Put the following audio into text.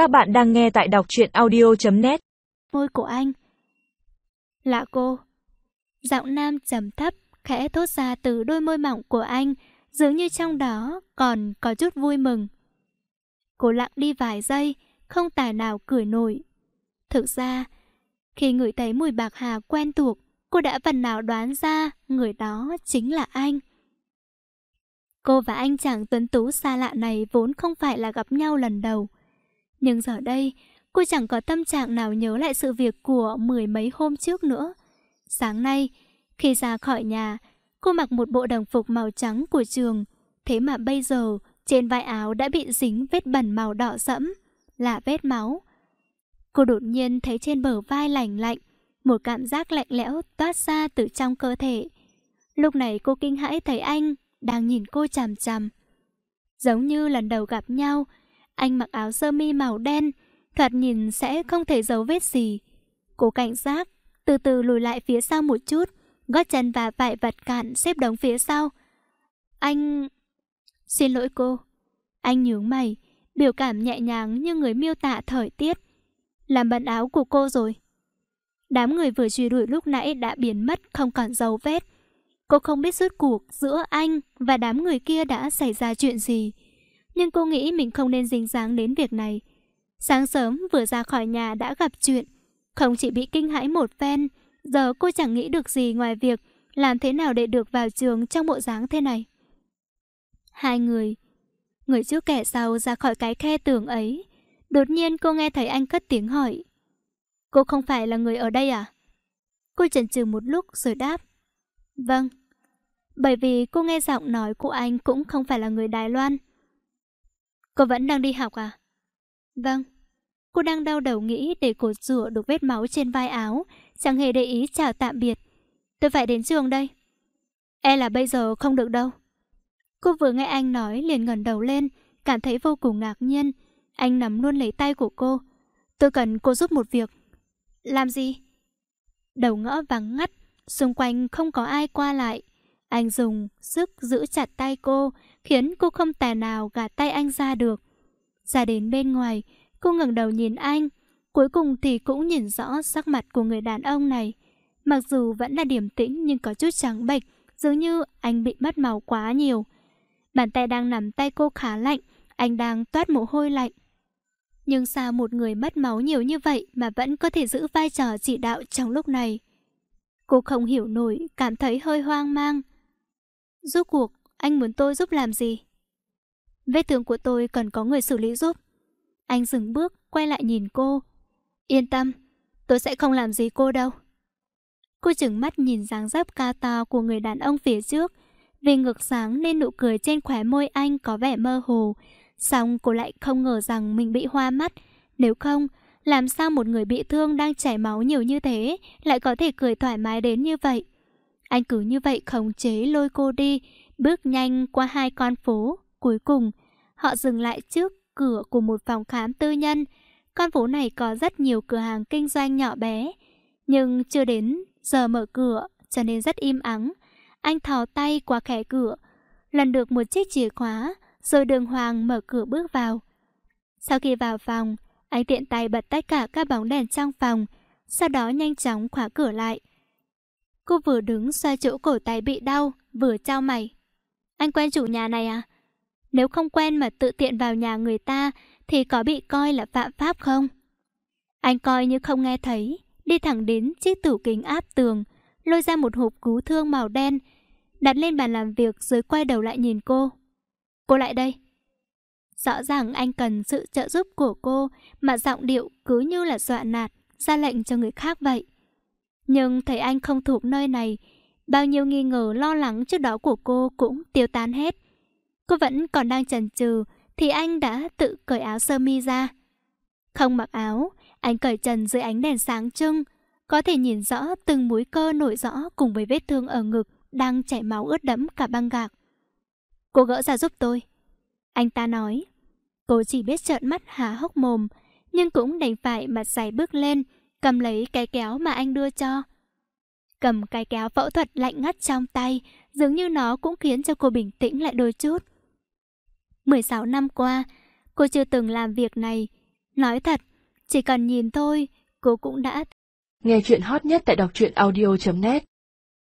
Các bạn đang nghe tại đọc truyện audio.net Môi của anh. Lạ cô. Giọng nam trầm thấp, Khẽ thốt ra từ đôi môi mỏng của anh, Dường như trong đó còn có chút vui mừng. Cô lặng đi vài giây, Không tài nào cười nổi. Thực ra, Khi ngửi thấy mùi bạc hà quen thuộc, Cô đã phần nào đoán ra Người đó chính là anh. Cô và anh chàng tuấn tú xa lạ này vốn không phải là gặp nhau lần đầu. Nhưng giờ đây, cô chẳng có tâm trạng nào nhớ lại sự việc của mười mấy hôm trước nữa. Sáng nay, khi ra khỏi nhà, cô mặc một bộ đồng phục màu trắng của trường. Thế mà bây giờ, trên vai áo đã bị dính vết bẩn màu đỏ sẫm, là vết máu. Cô đột nhiên thấy trên bờ vai lạnh lạnh, một cảm giác lạnh lẽo toát ra từ trong cơ thể. Lúc này cô kinh hãi thấy anh đang nhìn cô chằm chằm. Giống như lần đầu gặp nhau, anh mặc áo sơ mi màu đen, thoạt nhìn sẽ không thể giấu vết gì. Cô cảnh giác, từ từ lùi lại phía sau một chút, gót chân và vải vật cạn xếp đống phía sau. Anh... Xin lỗi cô. Anh nhướng mày, biểu cảm nhẹ nhàng như người miêu tả thời tiết. Làm bận áo của cô rồi. Đám người vừa truy đuổi lúc nãy đã biến mất không còn dấu vết. Cô không biết rốt cuộc giữa anh và đám người kia đã xảy ra chuyện gì. Nhưng cô nghĩ mình không nên dính dáng đến việc này. Sáng sớm vừa ra khỏi nhà đã gặp chuyện. Không chỉ bị kinh hãi một phen, giờ cô chẳng nghĩ được gì ngoài việc làm thế nào để được vào trường trong bộ dáng thế này. Hai người, người trước kẻ sau ra khỏi cái khe tường ấy. Đột nhiên cô nghe thấy anh cất tiếng hỏi. Cô không phải là người ở đây à? Cô chần chừ một lúc rồi đáp. Vâng. Bởi vì cô nghe giọng nói của anh cũng không phải là người Đài Loan. Cô vẫn đang đi học à? Vâng. Cô đang đau đầu nghĩ để cô rửa được vết máu trên vai áo, chẳng hề để ý chào tạm biệt. Tôi phải đến trường đây. E là bây giờ không được đâu. Cô vừa nghe anh nói liền ngẩng đầu lên, cảm thấy vô cùng ngạc nhiên. Anh nắm luôn lấy tay của cô. Tôi cần cô giúp một việc. Làm gì? Đầu ngõ vắng ngắt, xung quanh không có ai qua lại. Anh dùng sức giữ chặt tay cô, khiến cô không tài nào gạt tay anh ra được. Ra đến bên ngoài, cô ngẩng đầu nhìn anh, cuối cùng thì cũng nhìn rõ sắc mặt của người đàn ông này. Mặc dù vẫn là điểm tĩnh nhưng có chút trắng bệch, dường như anh bị mất màu quá nhiều. Bàn tay đang nằm tay cô khá lạnh, anh đang toát mồ hôi lạnh. Nhưng sao một người mất máu nhiều như vậy mà vẫn có thể giữ vai trò chỉ đạo trong lúc này? Cô không hiểu nổi, cảm thấy hơi hoang mang. Rốt cuộc, anh muốn tôi giúp làm gì? Vết thương của tôi cần có người xử lý giúp. Anh dừng bước, quay lại nhìn cô. Yên tâm, tôi sẽ không làm gì cô đâu. Cô chừng mắt nhìn dáng dấp cao to của người đàn ông phía trước. Vì ngực sáng nên nụ cười trên khóe môi anh có vẻ mơ hồ. Xong cô lại không ngờ rằng mình bị hoa mắt. Nếu không, làm sao một người bị thương đang chảy máu nhiều như thế lại có thể cười thoải mái đến như vậy? Anh cứ như vậy khống chế lôi cô đi, bước nhanh qua hai con phố. Cuối cùng, họ dừng lại trước cửa của một phòng khám tư nhân. Con phố này có rất nhiều cửa hàng kinh doanh nhỏ bé, nhưng chưa đến giờ mở cửa cho nên rất im ắng. Anh thò tay qua khẻ cửa, lần được một chiếc chìa khóa, rồi đường hoàng mở cửa bước vào. Sau khi vào phòng, anh tiện tay bật tất cả các bóng đèn trong phòng, sau đó nhanh chóng khóa cửa lại. Cô vừa đứng xoa chỗ cổ tay bị đau, vừa trao mày. Anh quen chủ nhà này à? Nếu không quen mà tự tiện vào nhà người ta thì có bị coi là phạm pháp không? Anh coi như không nghe thấy, đi thẳng đến chiếc tủ kính áp tường, lôi ra một hộp cứu thương màu đen, đặt lên bàn làm việc rồi quay đầu lại nhìn cô. Cô lại đây. Rõ ràng anh cần sự trợ giúp của cô mà giọng điệu cứ như là dọa nạt, ra lệnh cho người khác vậy. Nhưng thấy anh không thuộc nơi này, bao nhiêu nghi ngờ lo lắng trước đó của cô cũng tiêu tan hết. Cô vẫn còn đang chần chừ thì anh đã tự cởi áo sơ mi ra. Không mặc áo, anh cởi trần dưới ánh đèn sáng trưng, có thể nhìn rõ từng múi cơ nổi rõ cùng với vết thương ở ngực đang chảy máu ướt đẫm cả băng gạc. Cô gỡ ra giúp tôi. Anh ta nói. Cô chỉ biết trợn mắt há hốc mồm, nhưng cũng đành phải mặt dày bước lên, cầm lấy cái kéo mà anh đưa cho. Cầm cái kéo phẫu thuật lạnh ngắt trong tay, dường như nó cũng khiến cho cô bình tĩnh lại đôi chút. 16 năm qua, cô chưa từng làm việc này, Nói thật, chỉ cần nhìn thôi, cô cũng đã... Nghe chuyện hot nhất tại đọc truyện audio.net